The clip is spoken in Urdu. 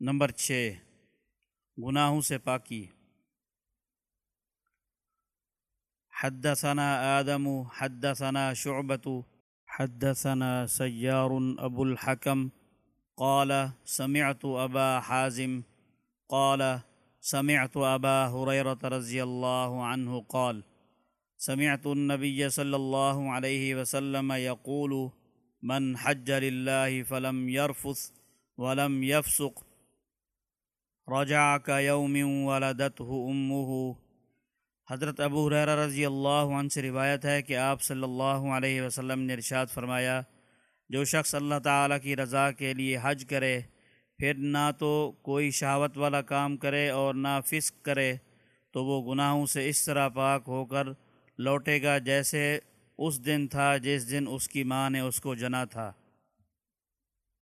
نمبر چھ، گناہوں سے پاکی۔ حدثنا آدم، حدثنا شعبة حدثنا سيار أبو الحكم قال، سمعت أبا حازم۔ قال، سمعت أبا هريرة رضي الله عنه قال، سمعت النبي صلى الله عليه وسلم يقول من حج لله فلم يرفث ولم يفسق رجع كيوم ولدته أمه. حضرت ابو حریر رضی اللہ عنہ سے روایت ہے کہ آپ صلی اللہ علیہ وسلم نے ارشاد فرمایا، جو شخص اللہ تعالیٰ کی رضا کے لیے حج کرے، پھر نہ تو کوئی شہوت والا کام کرے اور نہ فسق کرے، تو وہ گناہوں سے اس طرح پاک ہو کر لوٹے گا جیسے اس دن تھا جس دن اس کی ماں نے اس کو جنا تھا۔